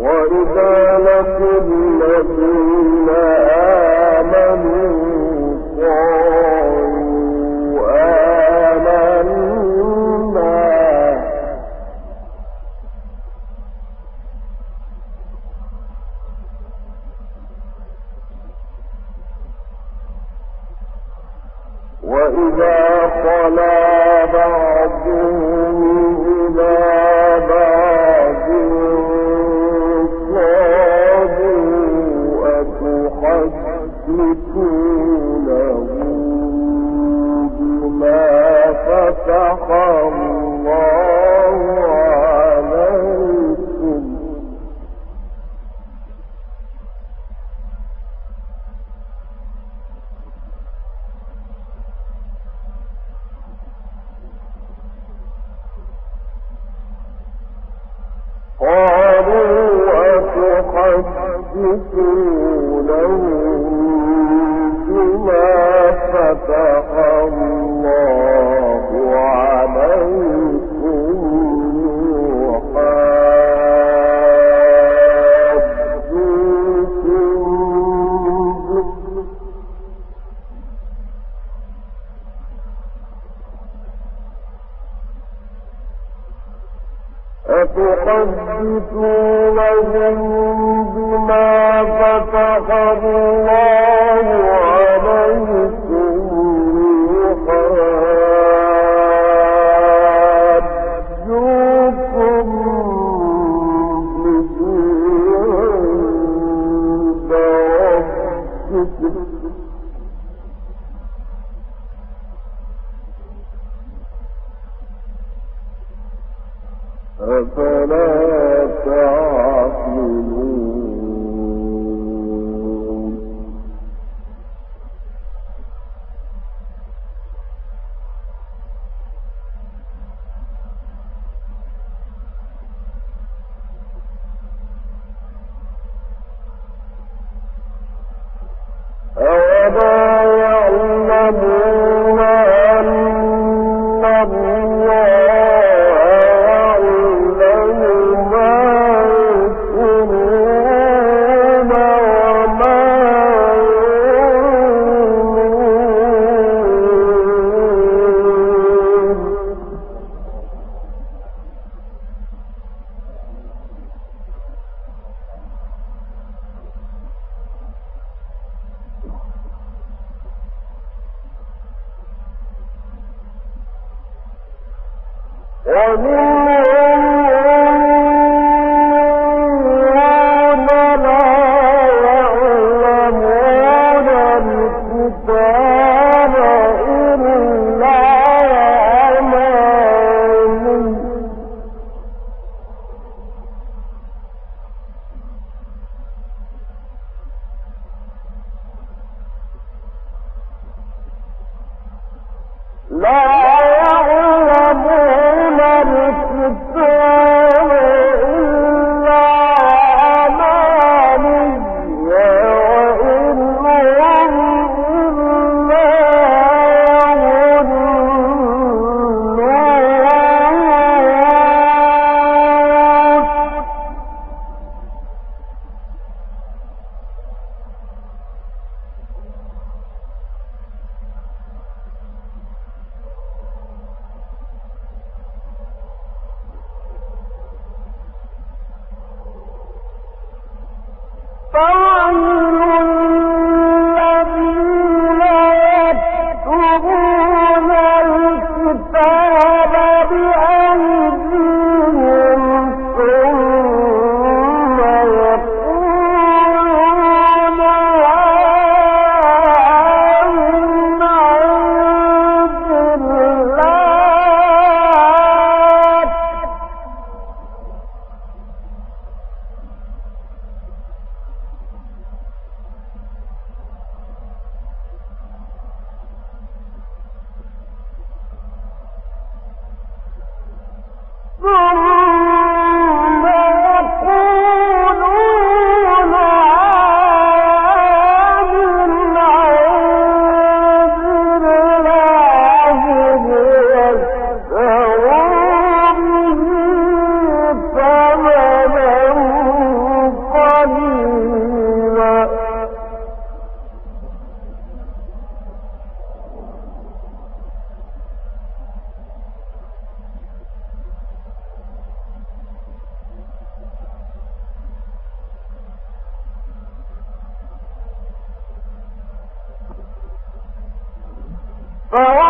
وإذا لقوا الذين وتحدثونهم بما فتح الله فهو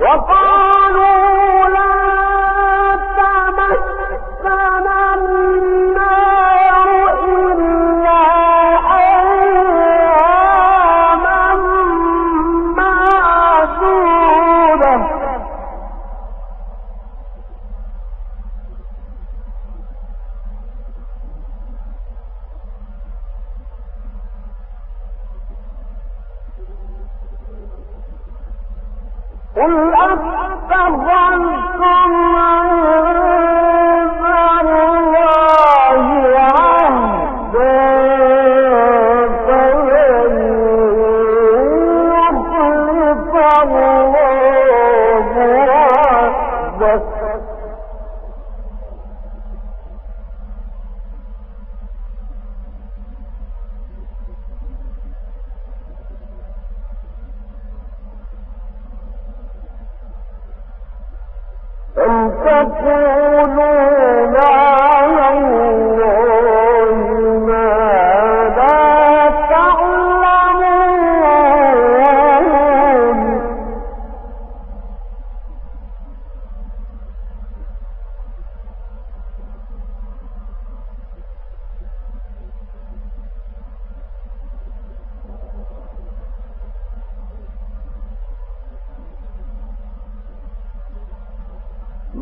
وقال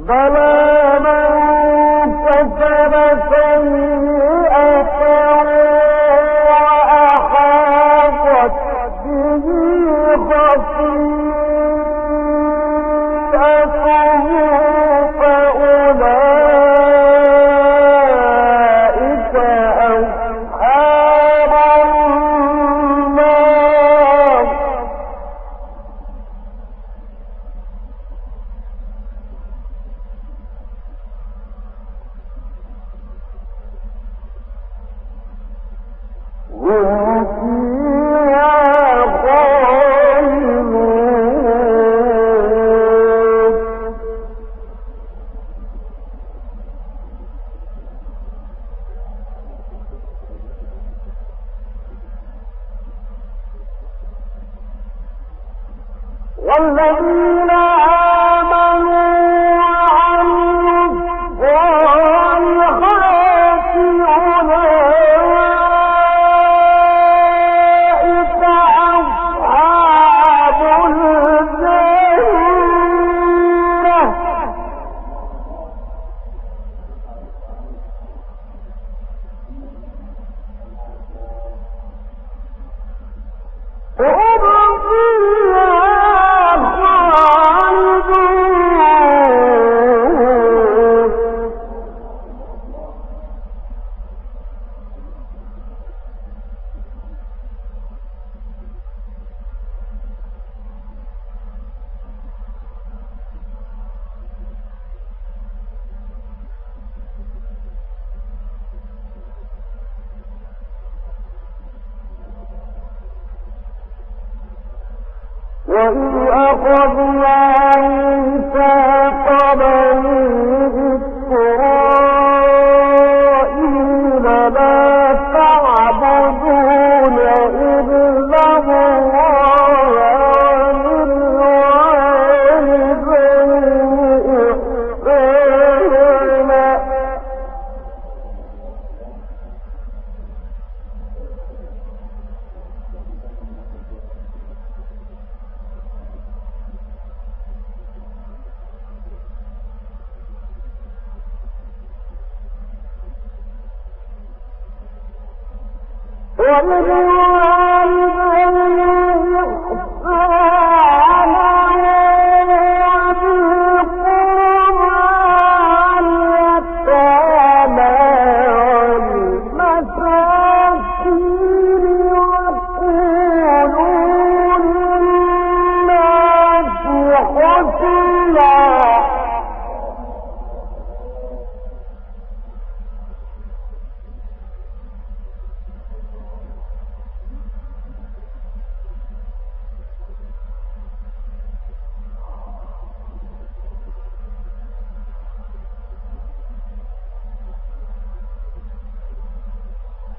بلا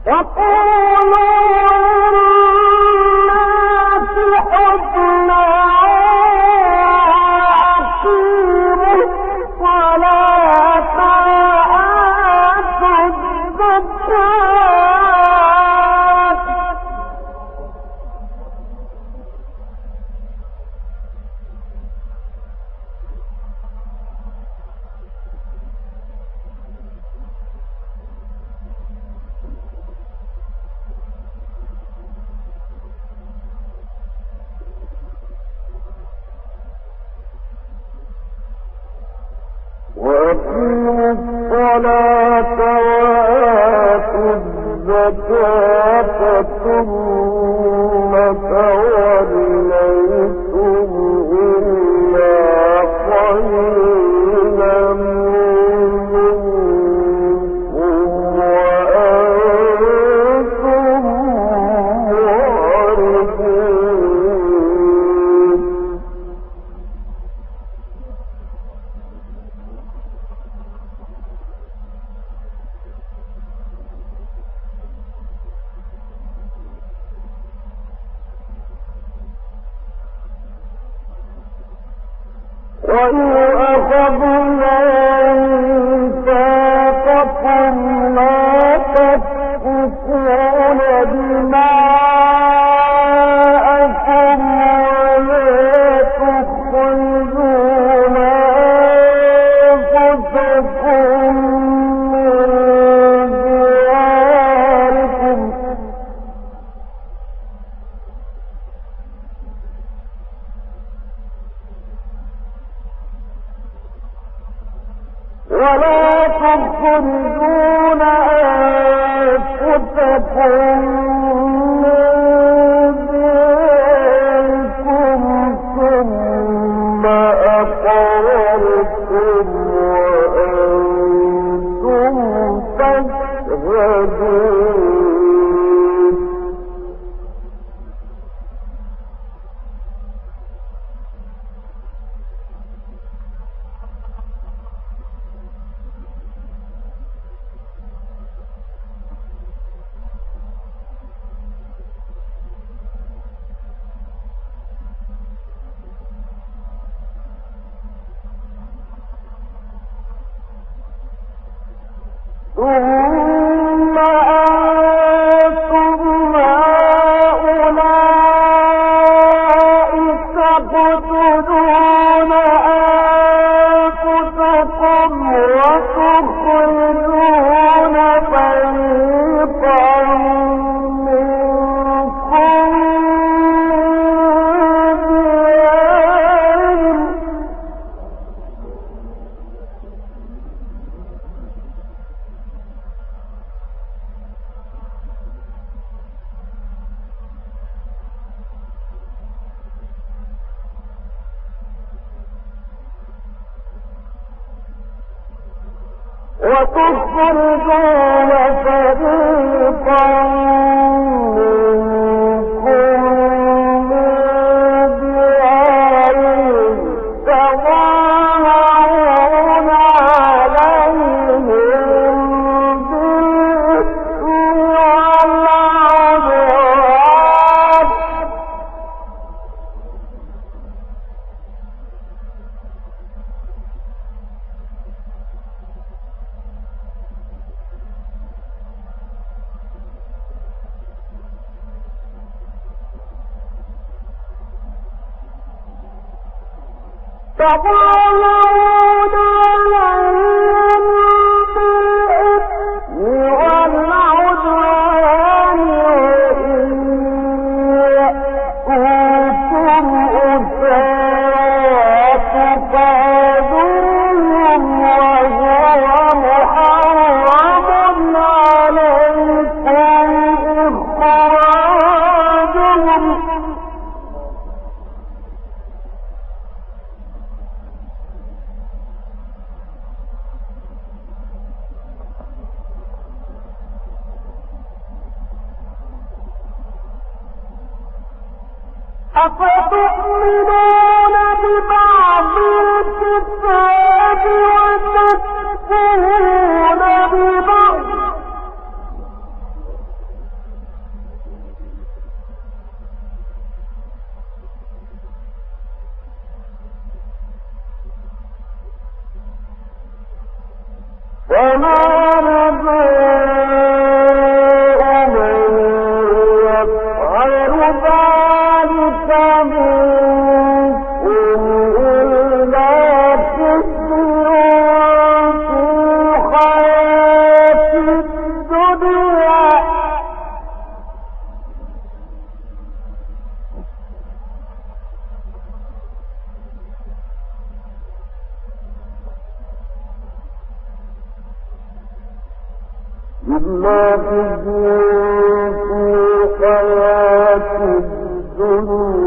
وقولوا وَإِنْ ہو Oh, no! رسول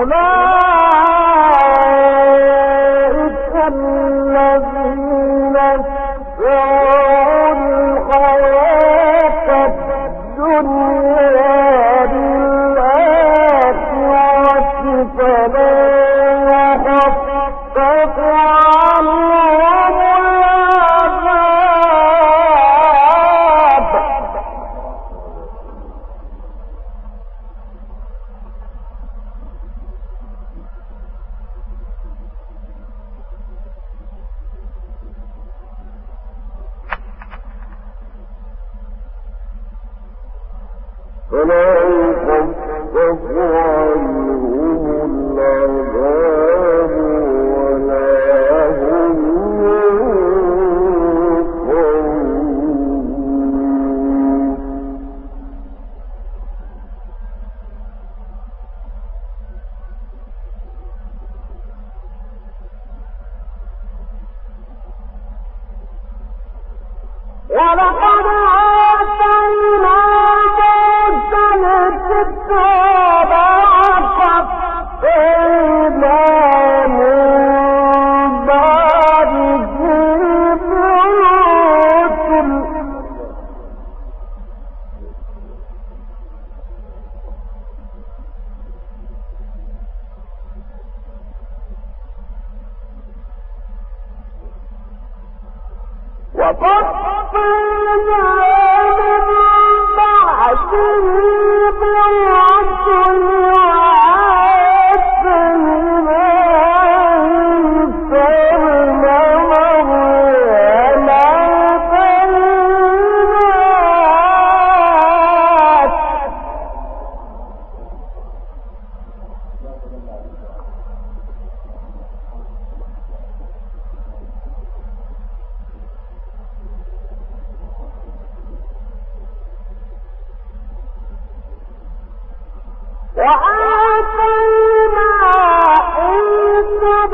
انہاں فلا يخفف عنهم العذاب. وقد بعد وآتينا ففريقا